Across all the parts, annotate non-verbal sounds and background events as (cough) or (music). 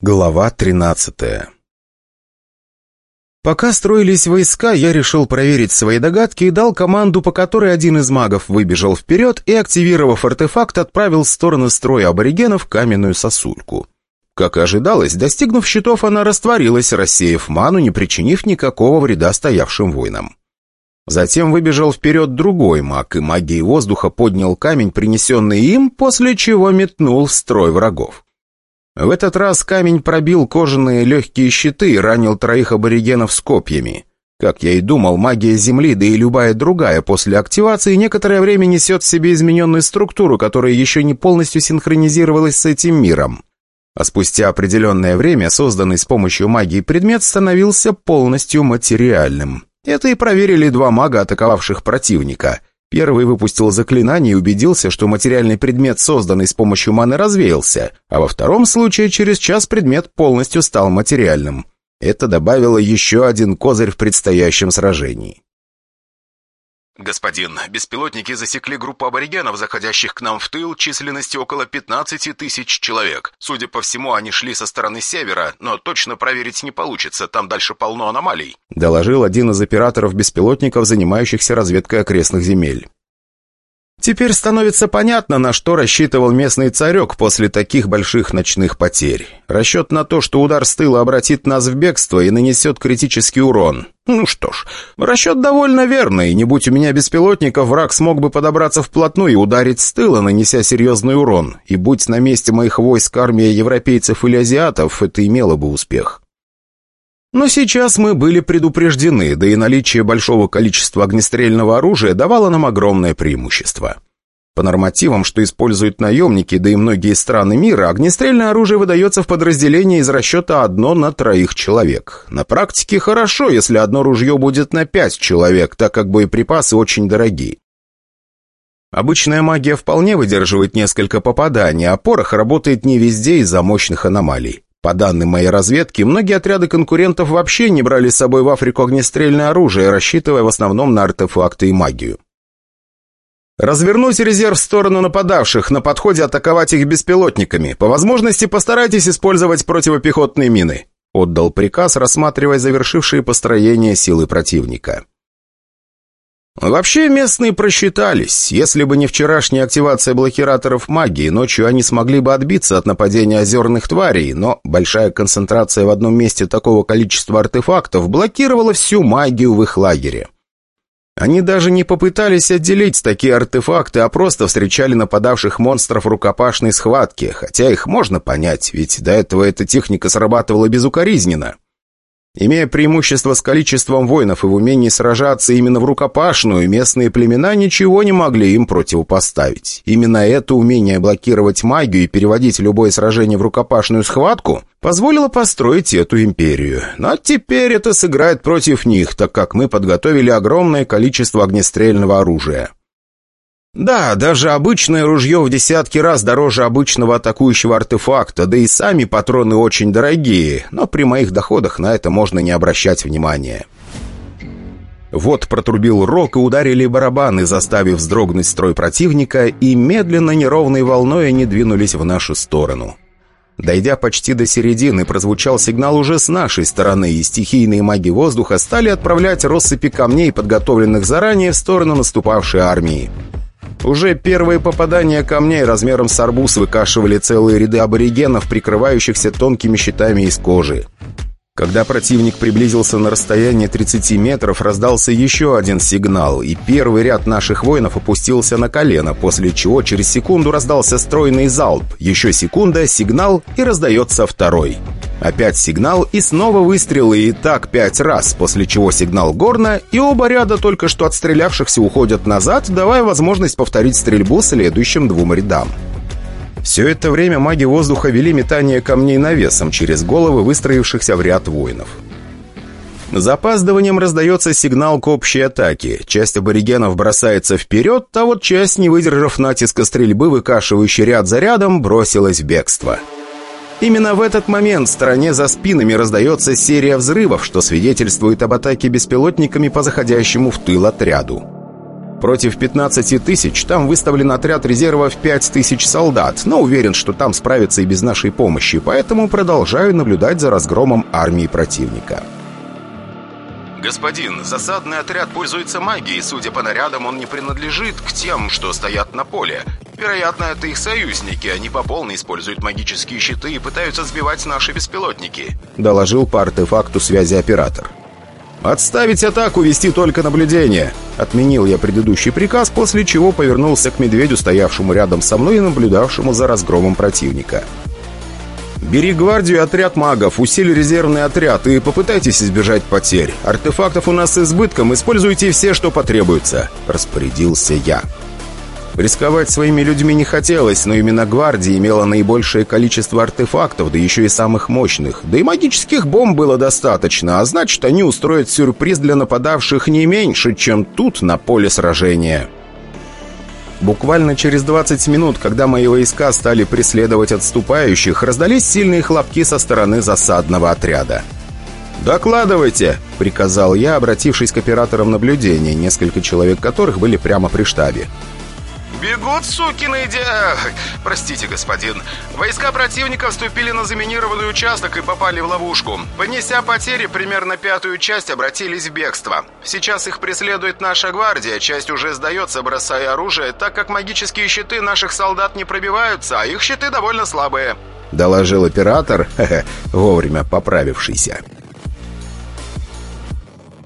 Глава 13 Пока строились войска, я решил проверить свои догадки и дал команду, по которой один из магов выбежал вперед и, активировав артефакт, отправил в сторону строя аборигенов каменную сосульку. Как и ожидалось, достигнув щитов, она растворилась, рассеяв ману, не причинив никакого вреда стоявшим воинам. Затем выбежал вперед другой маг, и магией воздуха поднял камень, принесенный им, после чего метнул в строй врагов. В этот раз камень пробил кожаные легкие щиты и ранил троих аборигенов с копьями. Как я и думал, магия Земли, да и любая другая после активации некоторое время несет в себе измененную структуру, которая еще не полностью синхронизировалась с этим миром. А спустя определенное время созданный с помощью магии предмет становился полностью материальным. Это и проверили два мага, атаковавших противника. Первый выпустил заклинание и убедился, что материальный предмет, созданный с помощью маны, развеялся, а во втором случае через час предмет полностью стал материальным. Это добавило еще один козырь в предстоящем сражении. «Господин, беспилотники засекли группу аборигенов, заходящих к нам в тыл, численностью около 15 тысяч человек. Судя по всему, они шли со стороны севера, но точно проверить не получится, там дальше полно аномалий», доложил один из операторов беспилотников, занимающихся разведкой окрестных земель. Теперь становится понятно, на что рассчитывал местный царек после таких больших ночных потерь. Расчет на то, что удар с тыла обратит нас в бегство и нанесет критический урон. Ну что ж, расчет довольно верный. Не будь у меня беспилотников, враг смог бы подобраться вплотную и ударить с тыла, нанеся серьезный урон. И будь на месте моих войск армия европейцев или азиатов, это имело бы успех. Но сейчас мы были предупреждены, да и наличие большого количества огнестрельного оружия давало нам огромное преимущество. По нормативам, что используют наемники, да и многие страны мира, огнестрельное оружие выдается в подразделении из расчета одно на троих человек. На практике хорошо, если одно ружье будет на пять человек, так как боеприпасы очень дорогие. Обычная магия вполне выдерживает несколько попаданий, а порох работает не везде из-за мощных аномалий. По данным моей разведки, многие отряды конкурентов вообще не брали с собой в Африку огнестрельное оружие, рассчитывая в основном на артефакты и магию. Развернуть резерв в сторону нападавших, на подходе атаковать их беспилотниками. По возможности постарайтесь использовать противопехотные мины. Отдал приказ, рассматривая завершившие построение силы противника. Вообще местные просчитались. Если бы не вчерашняя активация блокираторов магии, ночью они смогли бы отбиться от нападения озерных тварей, но большая концентрация в одном месте такого количества артефактов блокировала всю магию в их лагере. Они даже не попытались отделить такие артефакты, а просто встречали нападавших монстров рукопашной схватке, хотя их можно понять, ведь до этого эта техника срабатывала безукоризненно. Имея преимущество с количеством воинов и в умении сражаться именно в рукопашную, местные племена ничего не могли им противопоставить. Именно это умение блокировать магию и переводить любое сражение в рукопашную схватку позволило построить эту империю. Но теперь это сыграет против них, так как мы подготовили огромное количество огнестрельного оружия. Да, даже обычное ружье в десятки раз дороже обычного атакующего артефакта, да и сами патроны очень дорогие, но при моих доходах на это можно не обращать внимания. Вот протрубил рог и ударили барабаны, заставив вздрогнуть строй противника, и медленно неровной волной они двинулись в нашу сторону. Дойдя почти до середины, прозвучал сигнал уже с нашей стороны, и стихийные маги воздуха стали отправлять россыпи камней, подготовленных заранее, в сторону наступавшей армии. Уже первые попадания камней размером с арбуз выкашивали целые ряды аборигенов, прикрывающихся тонкими щитами из кожи. Когда противник приблизился на расстояние 30 метров, раздался еще один сигнал, и первый ряд наших воинов опустился на колено, после чего через секунду раздался стройный залп, еще секунда, сигнал, и раздается второй. Опять сигнал и снова выстрелы, и так пять раз, после чего сигнал горна, и оба ряда только что отстрелявшихся уходят назад, давая возможность повторить стрельбу следующим двум рядам. Все это время маги воздуха вели метание камней навесом через головы выстроившихся в ряд воинов. За опаздыванием раздается сигнал к общей атаке. Часть аборигенов бросается вперед, а вот часть, не выдержав натиска стрельбы, выкашивающий ряд за рядом, бросилась в бегство. Именно в этот момент в стороне за спинами раздается серия взрывов, что свидетельствует об атаке беспилотниками по заходящему в тыл отряду. Против 15 тысяч там выставлен отряд резерва в 5 тысяч солдат, но уверен, что там справится и без нашей помощи, поэтому продолжаю наблюдать за разгромом армии противника. «Господин, засадный отряд пользуется магией. Судя по нарядам, он не принадлежит к тем, что стоят на поле. Вероятно, это их союзники. Они по полной используют магические щиты и пытаются сбивать наши беспилотники», — доложил по артефакту связи оператор. «Отставить атаку, вести только наблюдение!» Отменил я предыдущий приказ, после чего повернулся к медведю, стоявшему рядом со мной и наблюдавшему за разгромом противника. «Бери гвардию отряд магов, усили резервный отряд и попытайтесь избежать потерь. Артефактов у нас с избытком, используйте все, что потребуется», — распорядился я. Рисковать своими людьми не хотелось, но именно гвардия имела наибольшее количество артефактов, да еще и самых мощных. Да и магических бомб было достаточно, а значит, они устроят сюрприз для нападавших не меньше, чем тут, на поле сражения. Буквально через 20 минут, когда мои войска стали преследовать отступающих, раздались сильные хлопки со стороны засадного отряда. «Докладывайте!» — приказал я, обратившись к операторам наблюдения, несколько человек которых были прямо при штабе. «Бегут, сукины де... Простите, господин. Войска противника вступили на заминированный участок и попали в ловушку. Понеся потери, примерно пятую часть обратились в бегство. Сейчас их преследует наша гвардия. Часть уже сдается, бросая оружие, так как магические щиты наших солдат не пробиваются, а их щиты довольно слабые». Доложил оператор, (laughs) вовремя поправившийся.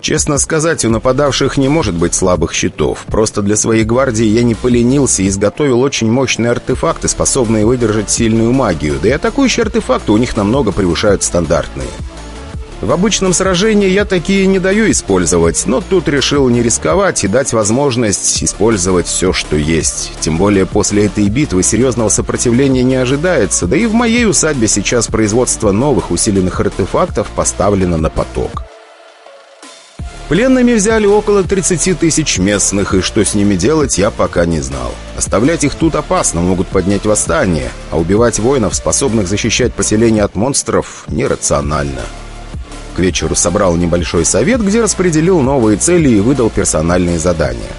Честно сказать, у нападавших не может быть слабых щитов. Просто для своей гвардии я не поленился и изготовил очень мощные артефакты, способные выдержать сильную магию. Да и атакующие артефакты у них намного превышают стандартные. В обычном сражении я такие не даю использовать, но тут решил не рисковать и дать возможность использовать все, что есть. Тем более после этой битвы серьезного сопротивления не ожидается, да и в моей усадьбе сейчас производство новых усиленных артефактов поставлено на поток. Пленными взяли около 30 тысяч местных, и что с ними делать, я пока не знал. Оставлять их тут опасно, могут поднять восстание, а убивать воинов, способных защищать поселение от монстров, нерационально. К вечеру собрал небольшой совет, где распределил новые цели и выдал персональные задания.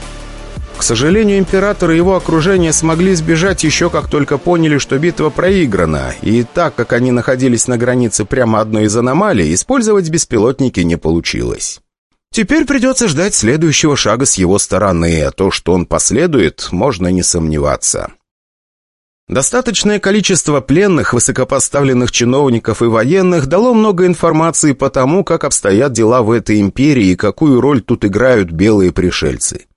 К сожалению, император и его окружение смогли сбежать еще как только поняли, что битва проиграна, и так как они находились на границе прямо одной из аномалий, использовать беспилотники не получилось. Теперь придется ждать следующего шага с его стороны, а то, что он последует, можно не сомневаться. Достаточное количество пленных, высокопоставленных чиновников и военных дало много информации по тому, как обстоят дела в этой империи и какую роль тут играют белые пришельцы.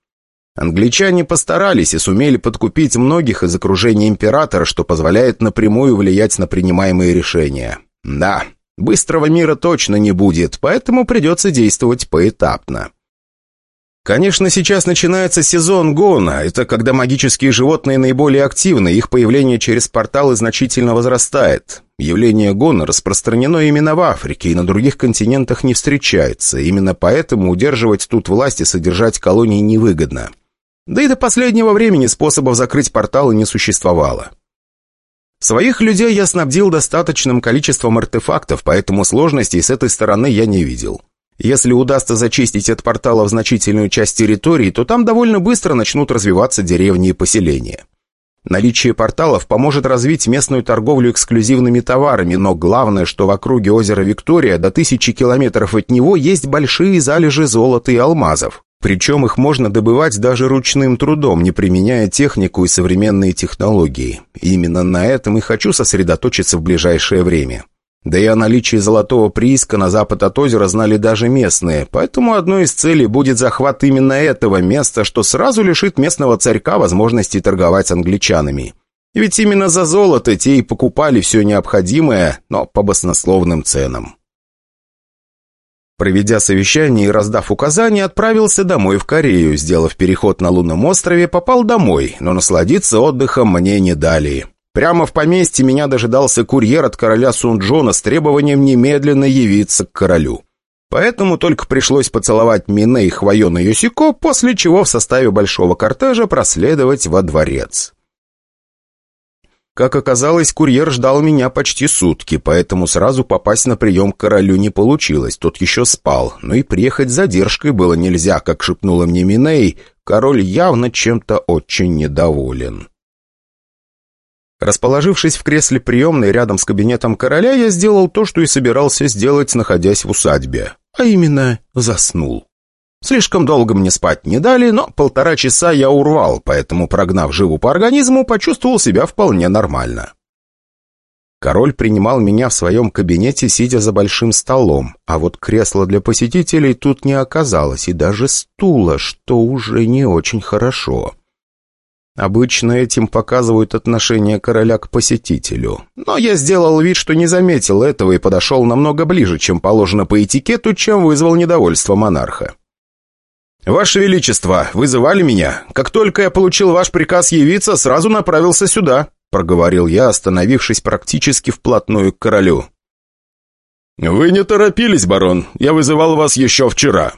Англичане постарались и сумели подкупить многих из окружения императора, что позволяет напрямую влиять на принимаемые решения. Да, Быстрого мира точно не будет, поэтому придется действовать поэтапно. Конечно, сейчас начинается сезон гона. Это когда магические животные наиболее активны, их появление через порталы значительно возрастает. Явление гона распространено именно в Африке и на других континентах не встречается. Именно поэтому удерживать тут власть и содержать колонии невыгодно. Да и до последнего времени способов закрыть порталы не существовало. Своих людей я снабдил достаточным количеством артефактов, поэтому сложностей с этой стороны я не видел. Если удастся зачистить от порталов значительную часть территории, то там довольно быстро начнут развиваться деревни и поселения. Наличие порталов поможет развить местную торговлю эксклюзивными товарами, но главное, что в округе озера Виктория до тысячи километров от него есть большие залежи золота и алмазов. Причем их можно добывать даже ручным трудом, не применяя технику и современные технологии. Именно на этом и хочу сосредоточиться в ближайшее время. Да и о наличии золотого прииска на запад от озера знали даже местные, поэтому одной из целей будет захват именно этого места, что сразу лишит местного царька возможности торговать с англичанами. Ведь именно за золото те и покупали все необходимое, но по баснословным ценам. Проведя совещание и раздав указания, отправился домой в Корею. Сделав переход на лунном острове, попал домой, но насладиться отдыхом мне не дали. Прямо в поместье меня дожидался курьер от короля Сунджона с требованием немедленно явиться к королю. Поэтому только пришлось поцеловать Мине и Хвоена Юсико, после чего в составе большого кортежа проследовать во дворец. Как оказалось, курьер ждал меня почти сутки, поэтому сразу попасть на прием к королю не получилось, тот еще спал. Но и приехать с задержкой было нельзя, как шепнула мне Миней. Король явно чем-то очень недоволен. Расположившись в кресле приемной рядом с кабинетом короля, я сделал то, что и собирался сделать, находясь в усадьбе. А именно, заснул. Слишком долго мне спать не дали, но полтора часа я урвал, поэтому, прогнав живу по организму, почувствовал себя вполне нормально. Король принимал меня в своем кабинете, сидя за большим столом, а вот кресла для посетителей тут не оказалось, и даже стула, что уже не очень хорошо. Обычно этим показывают отношение короля к посетителю. Но я сделал вид, что не заметил этого и подошел намного ближе, чем положено по этикету, чем вызвал недовольство монарха. «Ваше Величество, вызывали меня. Как только я получил ваш приказ явиться, сразу направился сюда», проговорил я, остановившись практически вплотную к королю. «Вы не торопились, барон. Я вызывал вас еще вчера.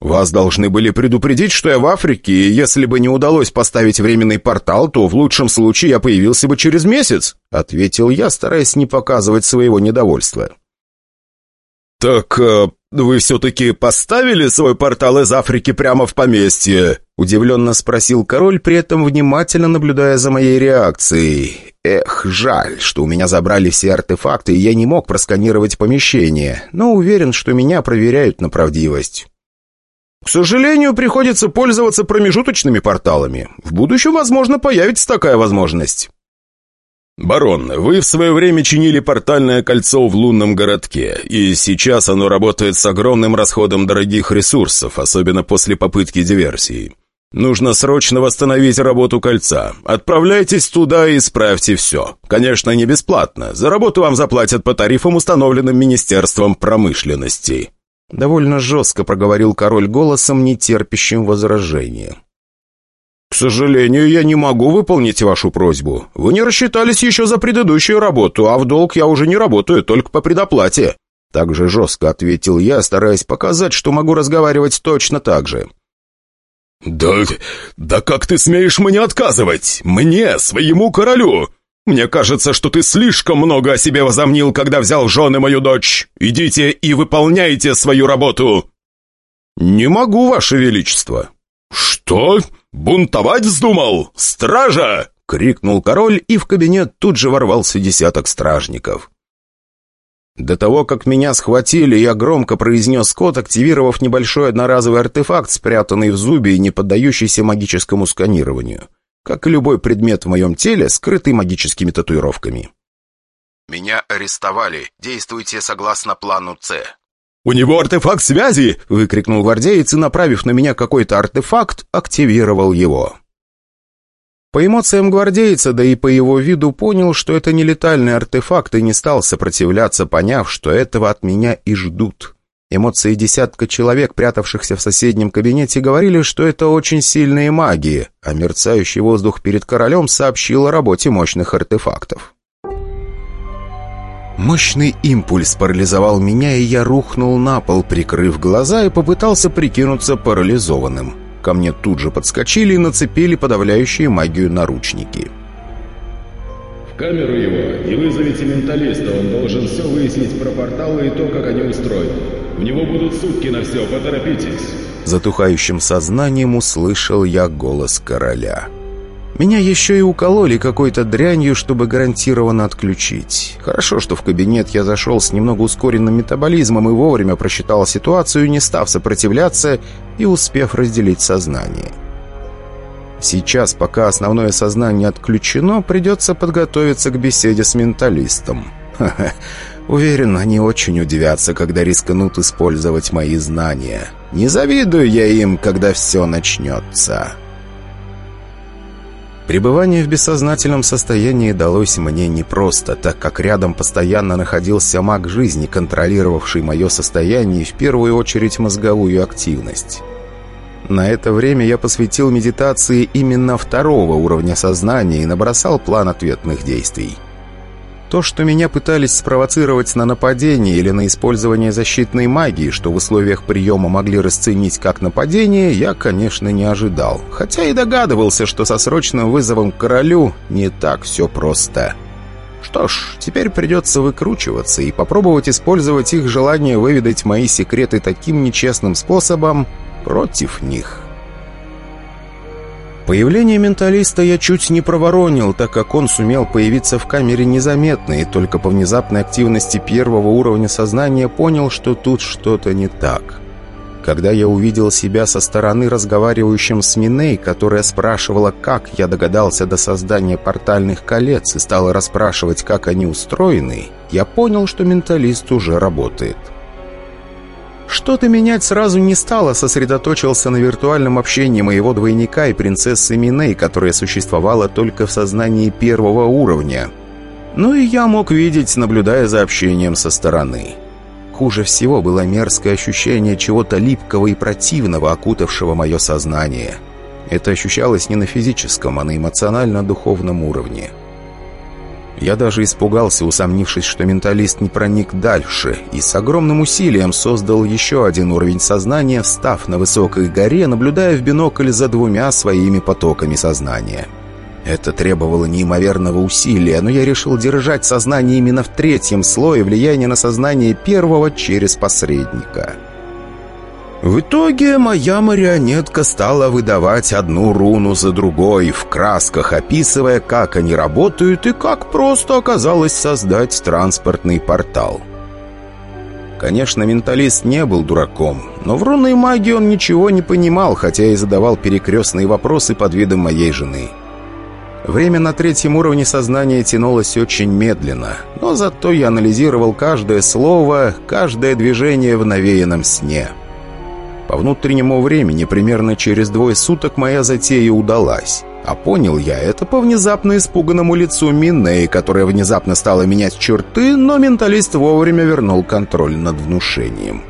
Вас должны были предупредить, что я в Африке, и если бы не удалось поставить временный портал, то в лучшем случае я появился бы через месяц», ответил я, стараясь не показывать своего недовольства. «Так э, вы все-таки поставили свой портал из Африки прямо в поместье?» Удивленно спросил король, при этом внимательно наблюдая за моей реакцией. Эх, жаль, что у меня забрали все артефакты, и я не мог просканировать помещение, но уверен, что меня проверяют на правдивость. К сожалению, приходится пользоваться промежуточными порталами. В будущем, возможно, появится такая возможность. «Барон, вы в свое время чинили портальное кольцо в лунном городке, и сейчас оно работает с огромным расходом дорогих ресурсов, особенно после попытки диверсии. Нужно срочно восстановить работу кольца. Отправляйтесь туда и исправьте все. Конечно, не бесплатно. За работу вам заплатят по тарифам, установленным Министерством промышленности». Довольно жестко проговорил король голосом, не терпящим возражения. «К сожалению, я не могу выполнить вашу просьбу. Вы не рассчитались еще за предыдущую работу, а в долг я уже не работаю, только по предоплате». Так же жестко ответил я, стараясь показать, что могу разговаривать точно так же. «Да... да как ты смеешь мне отказывать? Мне, своему королю? Мне кажется, что ты слишком много о себе возомнил, когда взял жены мою дочь. Идите и выполняйте свою работу!» «Не могу, ваше величество». «Что?» «Бунтовать вздумал? Стража!» — крикнул король, и в кабинет тут же ворвался десяток стражников. До того, как меня схватили, я громко произнес код, активировав небольшой одноразовый артефакт, спрятанный в зубе и не поддающийся магическому сканированию. Как и любой предмет в моем теле, скрытый магическими татуировками. «Меня арестовали. Действуйте согласно плану С». «У него артефакт связи!» — выкрикнул гвардеец и, направив на меня какой-то артефакт, активировал его. По эмоциям гвардейца, да и по его виду понял, что это не летальный артефакт и не стал сопротивляться, поняв, что этого от меня и ждут. Эмоции десятка человек, прятавшихся в соседнем кабинете, говорили, что это очень сильные магии, а мерцающий воздух перед королем сообщил о работе мощных артефактов. Мощный импульс парализовал меня, и я рухнул на пол, прикрыв глаза, и попытался прикинуться парализованным. Ко мне тут же подскочили и нацепили подавляющие магию наручники. «В камеру его и вызовите менталиста, он должен все выяснить про порталы и то, как они устроены. У него будут сутки на все, поторопитесь!» Затухающим сознанием услышал я голос короля. Меня еще и укололи какой-то дрянью, чтобы гарантированно отключить. Хорошо, что в кабинет я зашел с немного ускоренным метаболизмом и вовремя просчитал ситуацию, не став сопротивляться и успев разделить сознание. Сейчас, пока основное сознание отключено, придется подготовиться к беседе с менталистом. Уверен, они очень удивятся, когда рискнут использовать мои знания. Не завидую я им, когда все начнется». Пребывание в бессознательном состоянии далось мне непросто, так как рядом постоянно находился маг жизни, контролировавший мое состояние и в первую очередь мозговую активность. На это время я посвятил медитации именно второго уровня сознания и набросал план ответных действий. То, что меня пытались спровоцировать на нападение или на использование защитной магии, что в условиях приема могли расценить как нападение, я, конечно, не ожидал. Хотя и догадывался, что со срочным вызовом к королю не так все просто. Что ж, теперь придется выкручиваться и попробовать использовать их желание выведать мои секреты таким нечестным способом против них». Появление менталиста я чуть не проворонил, так как он сумел появиться в камере незаметно, и только по внезапной активности первого уровня сознания понял, что тут что-то не так. Когда я увидел себя со стороны разговаривающим с Миней, которая спрашивала, как я догадался до создания портальных колец и стала расспрашивать, как они устроены, я понял, что менталист уже работает. Что-то менять сразу не стало, сосредоточился на виртуальном общении моего двойника и принцессы Миней, которая существовала только в сознании первого уровня. Ну и я мог видеть, наблюдая за общением со стороны. Хуже всего было мерзкое ощущение чего-то липкого и противного, окутавшего мое сознание. Это ощущалось не на физическом, а на эмоционально-духовном уровне. Я даже испугался, усомнившись, что менталист не проник дальше, и с огромным усилием создал еще один уровень сознания, встав на высокой горе, наблюдая в бинокль за двумя своими потоками сознания. Это требовало неимоверного усилия, но я решил держать сознание именно в третьем слое влияния на сознание первого через посредника. В итоге моя марионетка стала выдавать одну руну за другой, в красках описывая, как они работают и как просто оказалось создать транспортный портал. Конечно, менталист не был дураком, но в рунной магии он ничего не понимал, хотя и задавал перекрестные вопросы под видом моей жены. Время на третьем уровне сознания тянулось очень медленно, но зато я анализировал каждое слово, каждое движение в навеянном сне – по внутреннему времени примерно через двое суток моя затея удалась. А понял я это по внезапно испуганному лицу Миней, которая внезапно стала менять черты, но менталист вовремя вернул контроль над внушением.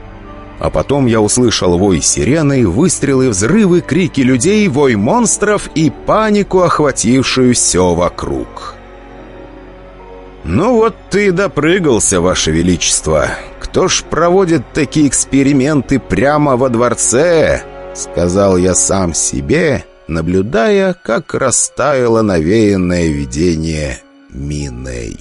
А потом я услышал вой сирены, выстрелы, взрывы, крики людей, вой монстров и панику, охватившую все вокруг. «Ну вот ты и допрыгался, Ваше Величество. Кто ж проводит такие эксперименты прямо во дворце?» Сказал я сам себе, наблюдая, как растаяло навеянное видение Миней.